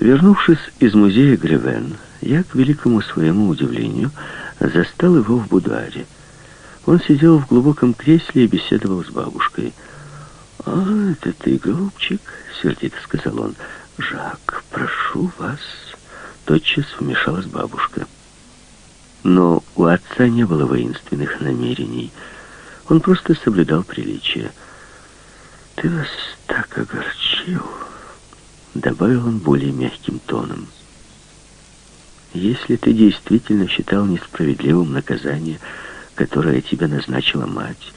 Вернувшись из музея Гревен, я, к великому своему удивлению, застал его в будуаре. Он сидел в глубоком кресле и беседовал с бабушкой. «А, это ты, голубчик?» — сердито сказал он. «Жак, прошу вас». Тотчас вмешалась бабушка. Но у отца не было воинственных намерений. Он просто соблюдал приличие. «Ты нас так огорчил», — добавил он более мягким тоном. «Если ты действительно считал несправедливым наказание, которое тебе назначила мать,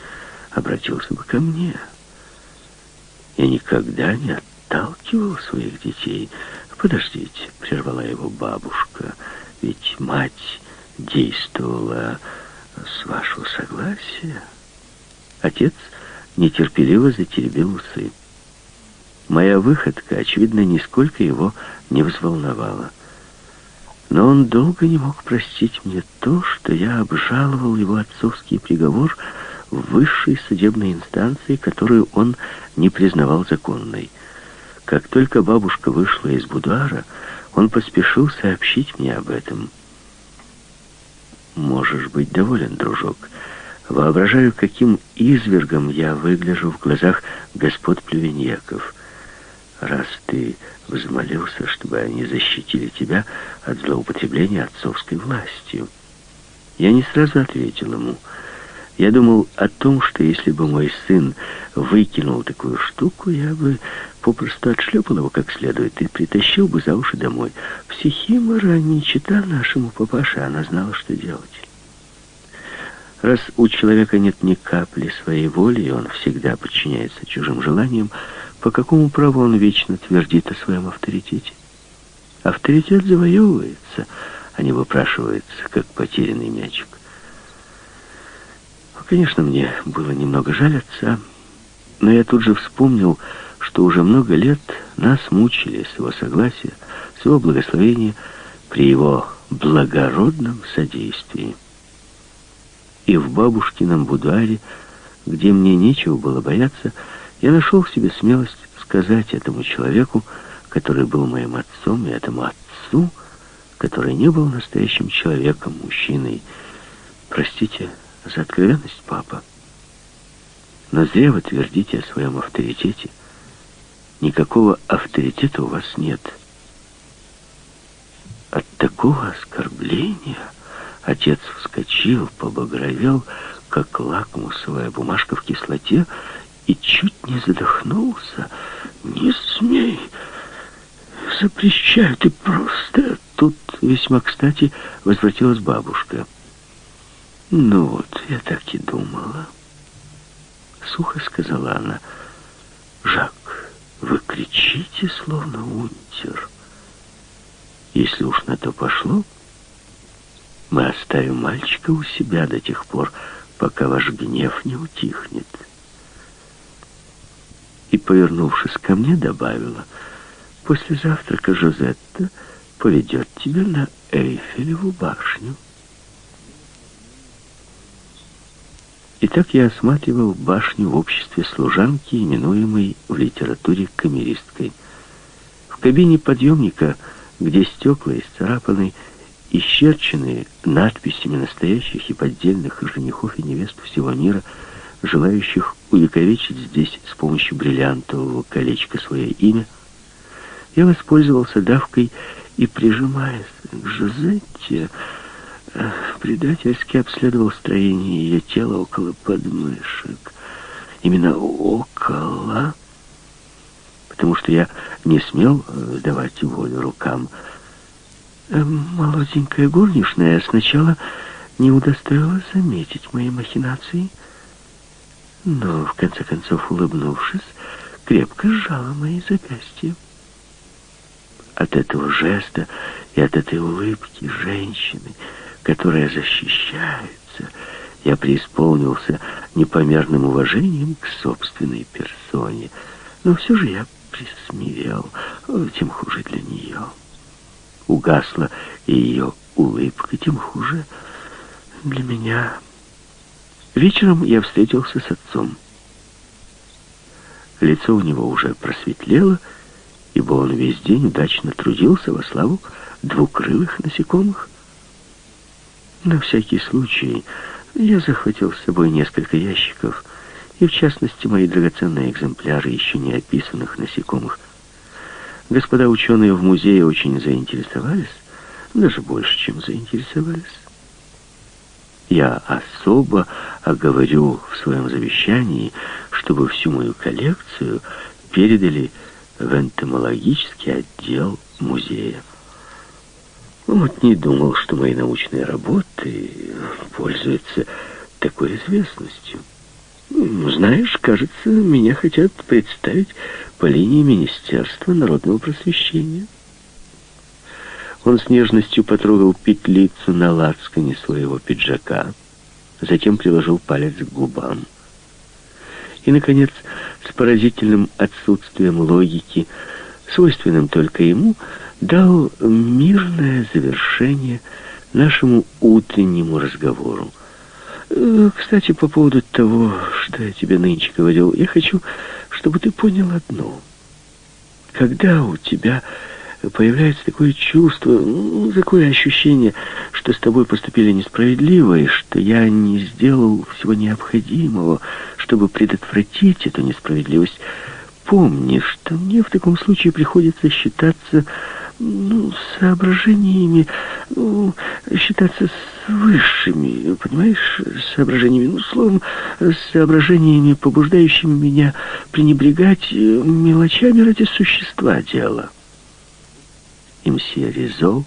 обратился бы ко мне. Я никогда не отталкивал своих детей. Подождите, прервала его бабушка, ведь мать действовала с вашего согласия. Отец нетерпеливо затеребил усы. Моя выходка, очевидно, нисколько его не взволновала. Но он долго не мог простить мне то, что я обжаловал его отцовский приговор в высшей судебной инстанции, которую он не признавал законной. Как только бабушка вышла из будуара, он поспешил сообщить мне об этом. «Можешь быть доволен, дружок. Воображаю, каким извергом я выгляжу в глазах господ плювеньяков. Раз ты взмолился, чтобы они защитили тебя от злоупотребления отцовской властью». Я не сразу ответил ему — я думал о том, что если бы мой сын выкинул такую штуку, я бы попросту отшлепал его как следует и притащил бы за уши домой. Психимора не чита нашему папаше, она знала, что делать. Раз у человека нет ни капли своей воли, и он всегда подчиняется чужим желаниям, по какому праву он вечно твердит о своем авторитете? Авторитет завоевывается, а не выпрашивается, как потерянный мячик. Конечно, мне было немного жаль отца, но я тут же вспомнил, что уже много лет нас мучили с его согласия, с его благословения при его благородном содействии. И в бабушкином будуаре, где мне нечего было бояться, я нашел в себе смелость сказать этому человеку, который был моим отцом, и этому отцу, который не был настоящим человеком, мужчиной, простите, за откровенность, папа. Но зря вы твердите о своем авторитете. Никакого авторитета у вас нет. От такого оскорбления отец вскочил, побагровел, как лакмусовая бумажка в кислоте, и чуть не задохнулся. «Не смей! Запрещаю ты просто!» Тут весьма кстати возвратилась бабушка. «Ну вот, я так и думала». Сухо сказала она. «Жак, вы кричите, словно унтер. Если уж на то пошло, мы оставим мальчика у себя до тех пор, пока ваш гнев не утихнет». И, повернувшись ко мне, добавила, «После завтрака Жозетта поведет тебя на Эйфелеву башню». Итак, я осматривал башню в обществе служанки, именуемой в литературе камеристкой. В кабине подъемника, где стекла исцарапаны, исчерченные надписями настоящих и поддельных женихов и невест всего мира, желающих увековечить здесь с помощью бриллиантового колечка свое имя, я воспользовался давкой и, прижимаясь к Жозетте, Предательски обследовал строение ее тела около подмышек. Именно около, потому что я не смел э, давать волю рукам. Э, молоденькая горничная сначала не удостоилась заметить мои махинации, но, в конце концов, улыбнувшись, крепко сжала мои запястья. От этого жеста и от этой улыбки женщины — которая защищается, я преисполнился непомерным уважением к собственной персоне. Но все же я присмирел, тем хуже для нее. Угасла ее улыбка, тем хуже для меня. Вечером я встретился с отцом. Лицо у него уже просветлело, ибо он весь день удачно трудился во славу двукрылых насекомых. На всякий случай я захватил с собой несколько ящиков, и в частности мои драгоценные экземпляры еще не описанных насекомых. Господа ученые в музее очень заинтересовались, даже больше, чем заинтересовались. Я особо оговорю в своем завещании, чтобы всю мою коллекцию передали в энтомологический отдел музея. Вот не думал, что мои научные работы пользуются такой известностью. Знаешь, кажется, меня хотят представить по линии Министерства народного просвещения. Он с нежностью потрогал петлицу на лацкане своего пиджака, затем приложил палец к губам. И, наконец, с поразительным отсутствием логики, свойственным только ему, дал мирное завершение нашему утреннему разговору. Э, кстати, по поводу того, что я тебе нынче говорил, я хочу, чтобы ты понял одно. Когда у тебя появляется такое чувство, ну, такое ощущение, что с тобой поступили несправедливо, и что я не сделал всего необходимого, чтобы предотвратить эту несправедливость, помни, что мне в таком случае приходится считаться ну, соображениями, ну, считаться с высшими, понимаешь, соображениями, ну, словом, соображениями, побуждающими меня пренебрегать мелочами ради существа дела. И мсье Ризо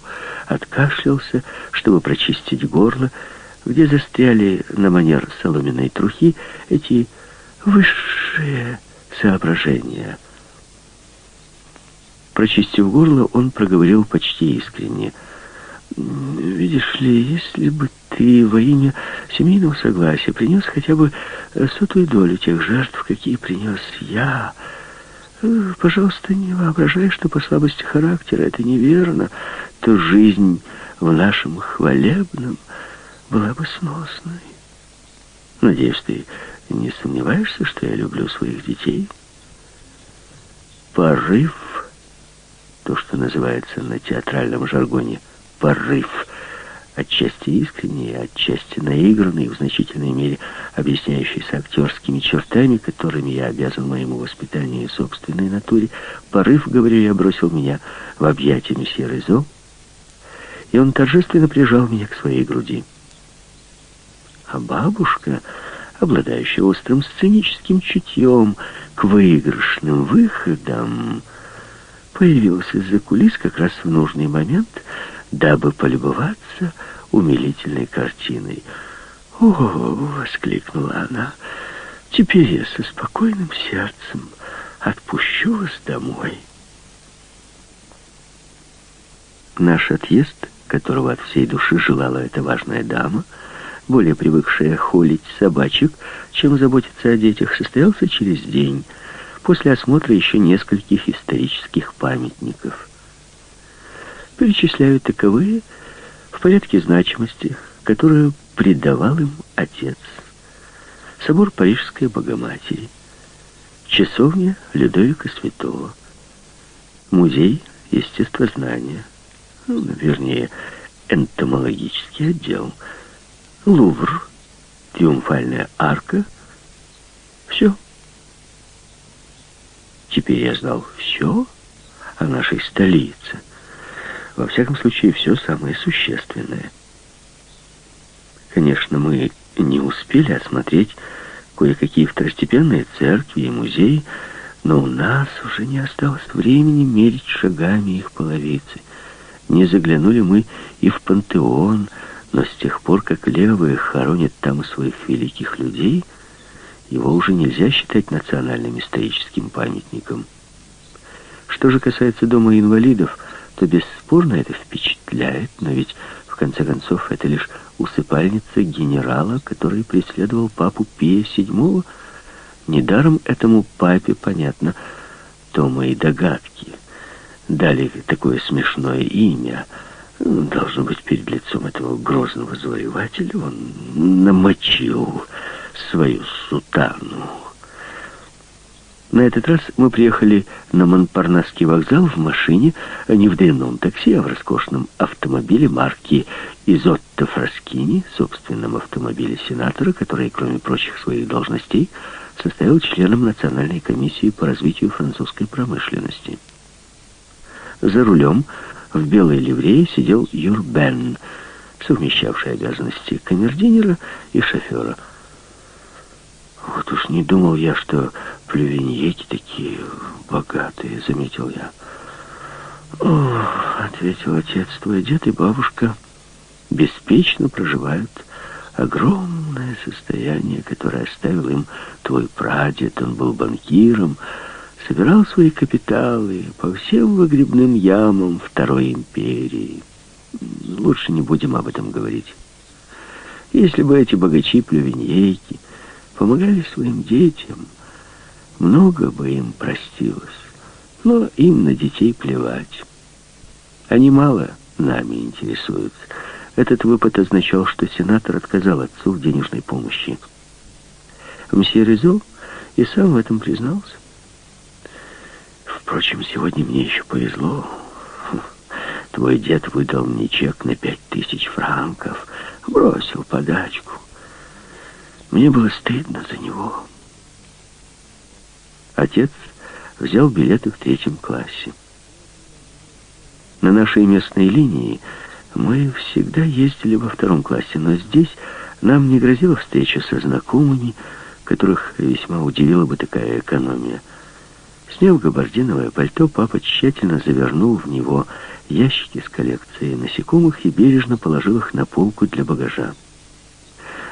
откашлялся, чтобы прочистить горло, где застряли на манер соломенной трухи эти высшие соображения. Прочистив горло, он проговорил почти искренне. «Видишь ли, если бы ты во имя семейного согласия принес хотя бы сотую долю тех жертв, какие принес я...» Пожалуйста, не воображай, что по слабости характера это неверно, то жизнь в нашем хвалебном была бы сносной. Надеюсь, ты не сомневаешься, что я люблю своих детей? Порыв, то, что называется на театральном жаргоне порыв, отчасти искренний, отчасти наигранный, в значительной мере объясняющийся актерскими чертами, которыми я обязан моему воспитанию и собственной натуре, порыв, говорю я, бросил меня в объятия месье Резо, и он торжественно прижал меня к своей груди. А бабушка, обладающая острым сценическим чутьем к выигрышным выходам, появилась из-за кулис как раз в нужный момент — дабы полюбоваться умилительной картиной. «О!» — воскликнула она. «Теперь я со спокойным сердцем отпущу вас домой». Наш отъезд, которого от всей души желала эта важная дама, более привыкшая холить собачек, чем заботиться о детях, состоялся через день, после осмотра еще нескольких исторических памятников перечисляю таковые в порядке значимости, которую придавал им отец. Собор Парижской Богоматери, часовня Людовика Святого, музей естествознания, ну, вернее, энтомологический отдел, Лувр, Триумфальная арка, все. Теперь я знал все о нашей столице, во всяком случае, все самое существенное. Конечно, мы не успели осмотреть кое-какие второстепенные церкви и музеи, но у нас уже не осталось времени мерить шагами их половицы. Не заглянули мы и в пантеон, но с тех пор, как левые хоронят там своих великих людей, его уже нельзя считать национальным историческим памятником. Что же касается дома инвалидов, то бесспорно это впечатляет, но ведь в конце концов это лишь усыпальница генерала, который преследовал папу Пия VII. Недаром этому папе, понятно, то мои догадки дали такое смешное имя. Должно быть, перед лицом этого грозного завоевателя он намочил свою сутану. На этот раз мы приехали на Монпарнасский вокзал в машине, а не в длинном такси, а в роскошном автомобиле марки Изотто Фраскини, собственном автомобиле сенатора, который, кроме прочих своих должностей, состоял членом Национальной комиссии по развитию французской промышленности. За рулем в белой ливрее сидел Юрбен, совмещавший обязанности камердинера и шофера. «Вот уж не думал я, что плювеньеки такие богатые», — заметил я. «О, — ответил отец, — твой дед и бабушка беспечно проживают огромное состояние, которое оставил им твой прадед. Он был банкиром, собирал свои капиталы по всем выгребным ямам Второй империи. Лучше не будем об этом говорить. Если бы эти богачи-плювеньейки помогали своим детям, много бы им простилось. Но им на детей плевать. Они мало нами интересуются. Этот выпад означал, что сенатор отказал отцу в денежной помощи. Мсье Резо и сам в этом признался. Впрочем, сегодня мне еще повезло. Твой дед выдал мне чек на пять тысяч франков, бросил подачку. Мне было стыдно за него. Отец взял билеты в третьем классе. На нашей местной линии мы всегда ездили во втором классе, но здесь нам не грозила встреча со знакомыми, которых весьма удивила бы такая экономия. Сняв габардиновое пальто, папа тщательно завернул в него ящики с коллекцией насекомых и бережно положил их на полку для багажа.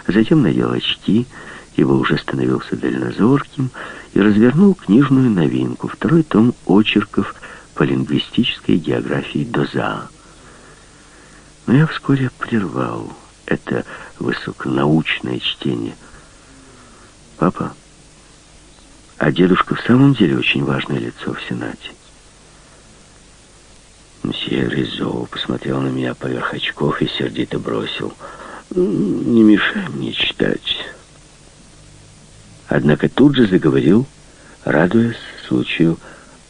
Затем надел очки, ибо уже становился дальнозорким, и развернул книжную новинку, второй том очерков по лингвистической географии Доза. Но я вскоре прервал это высоконаучное чтение. «Папа, а дедушка в самом деле очень важное лицо в Сенате?» Мсье Ризо посмотрел на меня поверх очков и сердито бросил. «Не мешай мне читать». Однако тут же заговорил, радуясь случаю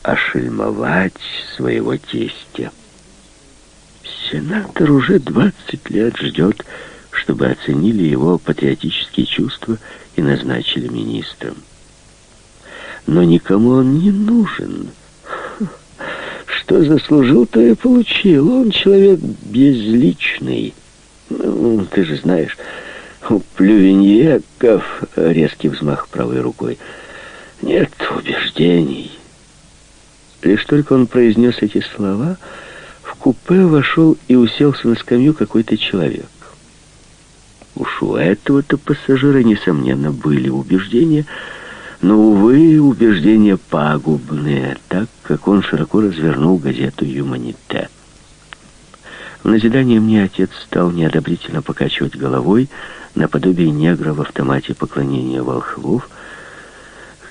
ошельмовать своего тестя. Сенатор уже 20 лет ждет, чтобы оценили его патриотические чувства и назначили министром. Но никому он не нужен. Что заслужил, то и получил. Он человек безличный. Ну, ты же знаешь, у Плювеньеков резкий взмах правой рукой. Нет убеждений. Лишь только он произнес эти слова, в купе вошел и уселся на скамью какой-то человек. Уж у этого-то пассажира, несомненно, были убеждения, но, увы, убеждения пагубные, так как он широко развернул газету «Юманите». В назидание мне отец стал неодобрительно покачивать головой наподобие негра в автомате поклонения волхвов,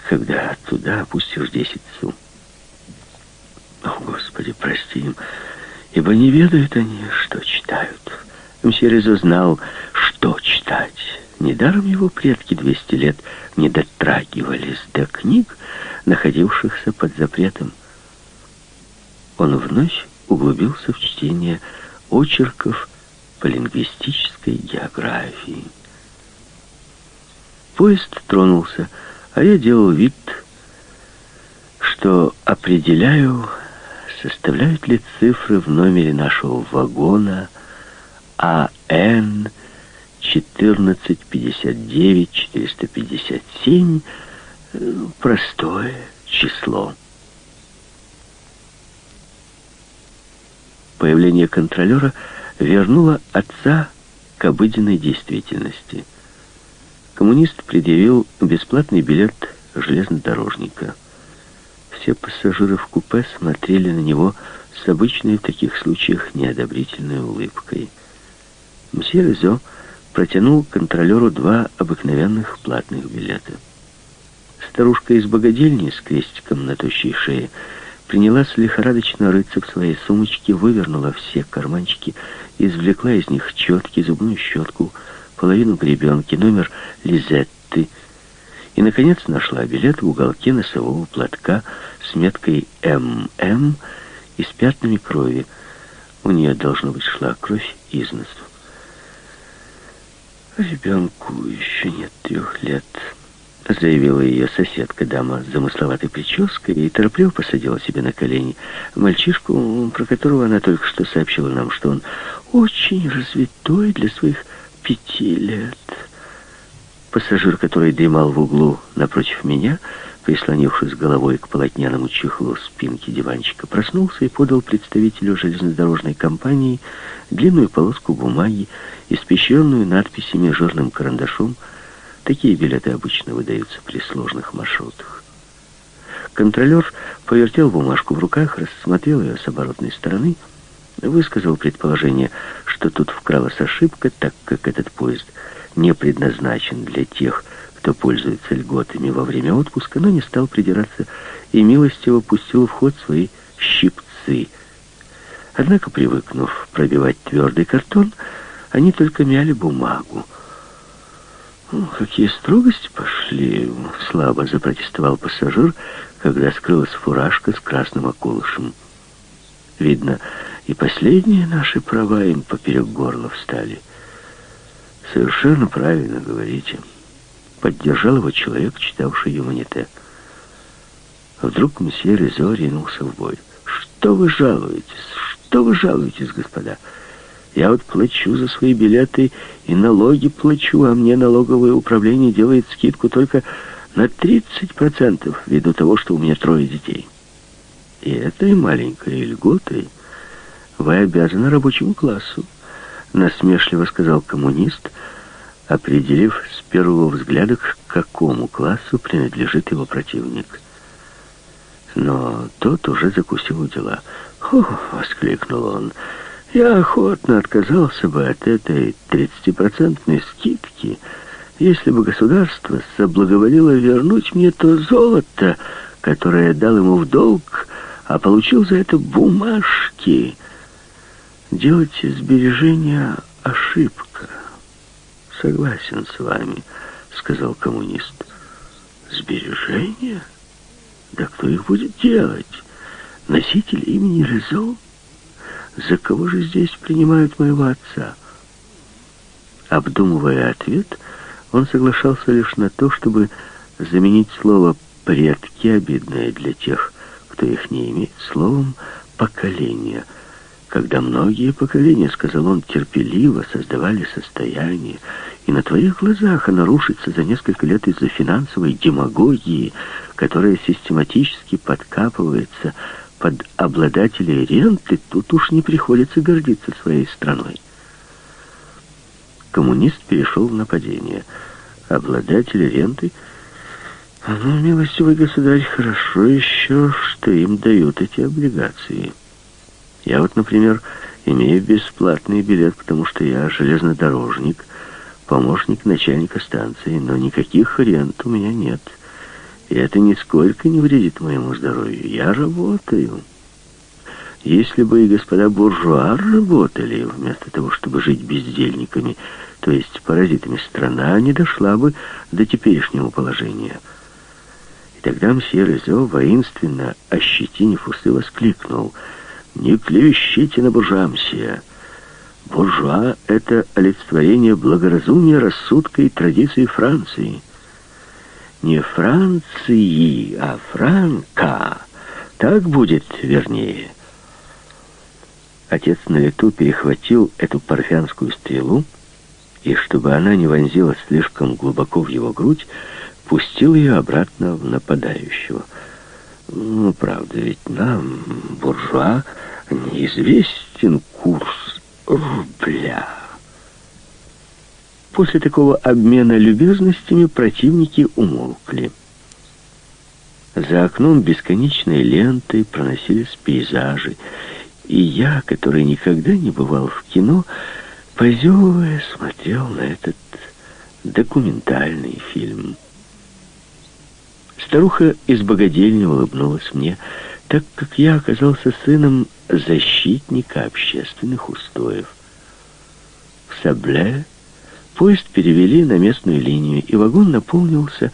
когда туда опустишь десять сум. О, Господи, прости им, ибо не ведают они, что читают. Мсье Резо знал, что читать. Недаром его предки 200 лет не дотрагивались до книг, находившихся под запретом. Он вновь углубился в чтение очерков по лингвистической географии. Поезд тронулся, а я делал вид, что определяю составляют ли цифры в номере нашего вагона АН 1459-457 э, простое число. Появление контролера вернуло отца к обыденной действительности. Коммунист предъявил бесплатный билет железнодорожника. Все пассажиры в купе смотрели на него с обычной в таких случаях неодобрительной улыбкой. Мсье Резо протянул контролеру два обыкновенных платных билета. Старушка из богадельни с крестиком на тощей шее принялась лихорадочно рыться в своей сумочке, вывернула все карманчики, извлекла из них четки, зубную щетку, половину гребенки, номер Лизетты И, наконец, нашла билет в уголке носового платка с меткой «ММ» и с пятнами крови. У нее, должно быть, шла кровь из носу. «Ребенку еще нет трех лет», — заявила ее соседка, дама с замысловатой прической, и торопливо посадила себе на колени мальчишку, про которого она только что сообщила нам, что он очень развитой для своих пяти лет. Пассажир, который дремал в углу напротив меня, прислонившись головой к полотняному чехлу спинки диванчика, проснулся и подал представителю железнодорожной компании длинную полоску бумаги, испещренную надписями жирным карандашом. Такие билеты обычно выдаются при сложных маршрутах. Контролер повертел бумажку в руках, рассмотрел ее с оборотной стороны, высказал предположение, что тут вкралась ошибка, так как этот поезд — не предназначен для тех, кто пользуется льготами во время отпуска, но не стал придираться и милостиво пустил в ход свои щипцы. Однако, привыкнув пробивать твердый картон, они только мяли бумагу. «Ну, «Какие строгости пошли!» — слабо запротестовал пассажир, когда скрылась фуражка с красным околышем. Видно, и последние наши права им поперек горла встали — «Совершенно правильно говорите», — поддержал его человек, читавший юманитет. Вдруг месье Резо ринулся в бой. «Что вы жалуетесь? Что вы жалуетесь, господа? Я вот плачу за свои билеты и налоги плачу, а мне налоговое управление делает скидку только на 30% ввиду того, что у меня трое детей. И этой маленькой льготой вы обязаны рабочему классу насмешливо сказал коммунист, определив с первого взгляда, к какому классу принадлежит его противник. Но тот уже закусил дела. «Хо!» — воскликнул он. «Я охотно отказался бы от этой тридцатипроцентной скидки, если бы государство соблаговолило вернуть мне то золото, которое я дал ему в долг, а получил за это бумажки». Делать сбережения — ошибка. Согласен с вами, сказал коммунист. Сбережения? Да кто их будет делать? Носитель имени Резо? За кого же здесь принимают моего отца? Обдумывая ответ, он соглашался лишь на то, чтобы заменить слово «предки», обидное для тех, кто их не имеет, словом «поколение», когда многие поколения, сказал он, терпеливо создавали состояние, и на твоих глазах оно рушится за несколько лет из-за финансовой демагогии, которая систематически подкапывается под обладателей ренты, тут уж не приходится гордиться своей страной. Коммунист перешел в нападение. Обладатели ренты... Ну, милостивый государь, хорошо еще, что им дают эти облигации. Я вот, например, имею бесплатный билет, потому что я железнодорожник, помощник начальника станции, но никаких рент у меня нет. И это нисколько не вредит моему здоровью. Я работаю. Если бы и господа буржуа работали, вместо того, чтобы жить бездельниками, то есть паразитами, страна не дошла бы до теперешнего положения. И тогда мсье Резо, воинственно ощетинив усы, воскликнул — не клевещите на буржуамсия. Буржуа — это олицетворение благоразумия, рассудка и традиций Франции. Не Франции, а Франка. Так будет вернее. Отец на лету перехватил эту парфянскую стрелу, и, чтобы она не вонзилась слишком глубоко в его грудь, пустил ее обратно в нападающего — ну, правда, ведь нам, буржуа, неизвестен курс рубля. После такого обмена любезностями противники умолкли. За окном бесконечной лентой проносились пейзажи, и я, который никогда не бывал в кино, позевывая, смотрел на этот документальный фильм. Старуха из богадельни улыбнулась мне, так как я оказался сыном защитника общественных устоев. В Сабле поезд перевели на местную линию, и вагон наполнился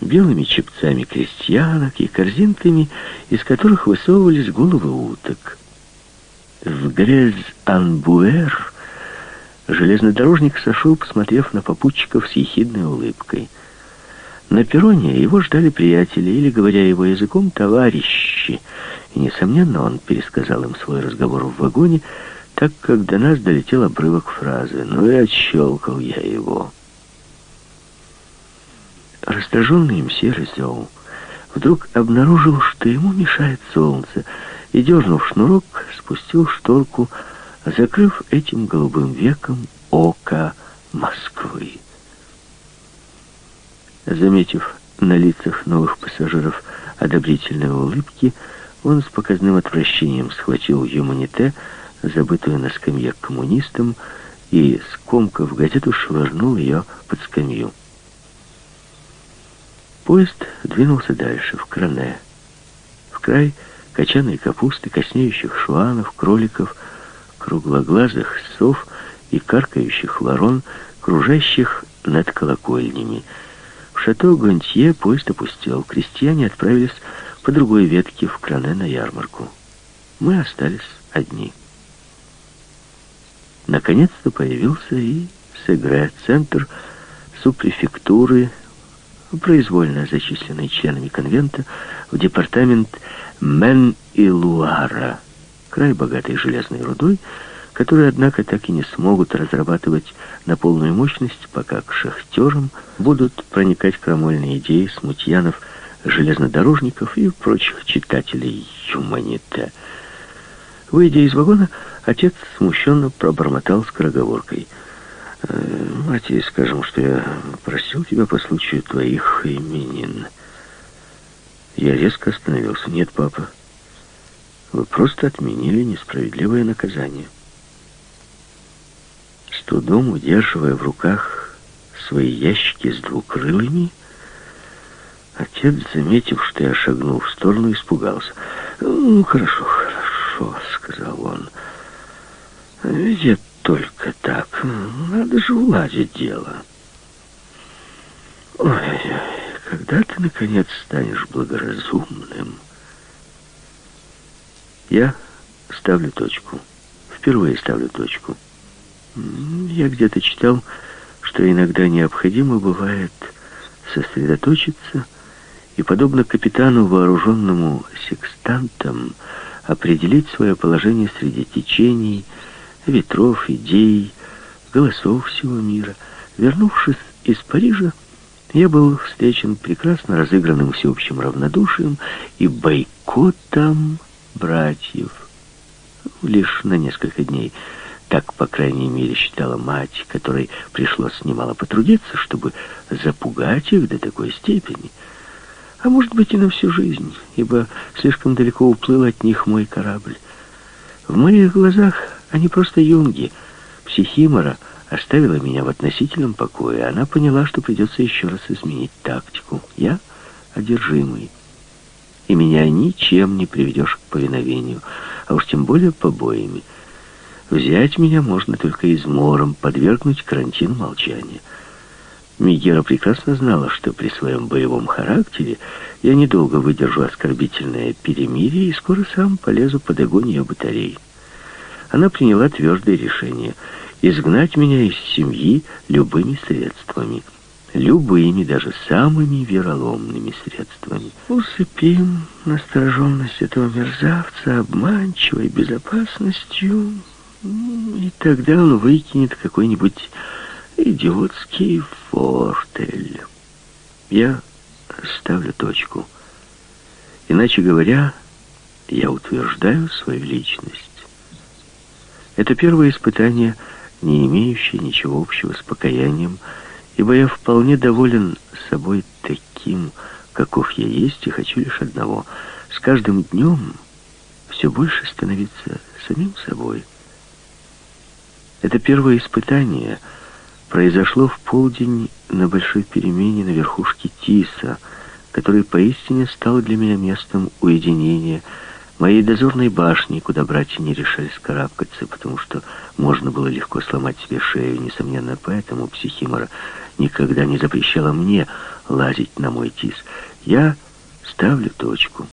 белыми чепцами крестьянок и корзинками, из которых высовывались головы уток. В Грез-Анбуэр железнодорожник сошел, посмотрев на попутчиков с ехидной улыбкой. На перроне его ждали приятели, или, говоря его языком, товарищи, и, несомненно, он пересказал им свой разговор в вагоне, так как до нас долетел обрывок фразы «Ну и отщелкал я его». Раздраженный им серый зол вдруг обнаружил, что ему мешает солнце, и, дернув шнурок, спустил шторку, закрыв этим голубым веком око Москвы. Заметив на лицах новых пассажиров одобрительные улыбки, он с показным отвращением схватил юманите, забытую на скамье коммунистом, и, скомкав газету, швырнул ее под скамью. Поезд двинулся дальше, в Кране, в край качаной капусты, коснеющих шуанов, кроликов, круглоглазых сов и каркающих ворон, кружащих над колокольнями. В шато Гонтье поезд опустел. Крестьяне отправились по другой ветке в Кране на ярмарку. Мы остались одни. Наконец-то появился и Сегре, центр супрефектуры произвольно зачисленный членами конвента, в департамент Мен-и-Луара, край богатый железной рудой, которые, однако, так и не смогут разрабатывать на полную мощность, пока к шахтерам будут проникать крамольные идеи смутьянов, железнодорожников и прочих читателей юманите. Выйдя из вагона, отец смущенно пробормотал скороговоркой — Мать, скажем, что я просил тебя по случаю твоих именин. Я резко остановился. Нет, папа, вы просто отменили несправедливое наказание. С трудом удерживая в руках свои ящики с двукрылыми, отец, заметив, что я шагнул в сторону, испугался. «Ну, хорошо, хорошо», — сказал он. «Ведь только так. Надо же уладить дело. Ой, когда ты, наконец, станешь благоразумным? Я ставлю точку. Впервые ставлю точку. Я где-то читал, что иногда необходимо бывает сосредоточиться и, подобно капитану, вооруженному секстантом, определить свое положение среди течений, ветров, идей, голосов всего мира. Вернувшись из Парижа, я был встречен прекрасно разыгранным всеобщим равнодушием и бойкотом братьев. Лишь на несколько дней. Так, по крайней мере, считала мать, которой пришлось немало потрудиться, чтобы запугать их до такой степени. А может быть и на всю жизнь, ибо слишком далеко уплыл от них мой корабль. В моих глазах они просто юнги. Психимора оставила меня в относительном покое. Она поняла, что придется еще раз изменить тактику. Я одержимый. И меня ничем не приведешь к повиновению, а уж тем более побоями. Взять меня можно только измором, подвергнуть карантину молчания. Мигера прекрасно знала, что при своем боевом характере я недолго выдержу оскорбительное перемирие и скоро сам полезу под огонь ее батареи она приняла твердое решение изгнать меня из семьи любыми средствами. Любыми, даже самыми вероломными средствами. Усыпим настороженность этого мерзавца обманчивой безопасностью, и тогда он выкинет какой-нибудь идиотский фортель. Я ставлю точку. Иначе говоря, я утверждаю свою личность. Это первое испытание, не имеющее ничего общего с покаянием, ибо я вполне доволен собой таким, каков я есть, и хочу лишь одного — с каждым днем все больше становиться самим собой. Это первое испытание произошло в полдень на большой перемене на верхушке Тиса, который поистине стал для меня местом уединения — моей дозорной башни, куда братья не решались карабкаться, потому что можно было легко сломать себе шею. Несомненно, поэтому психимора никогда не запрещала мне лазить на мой тис. Я ставлю точку.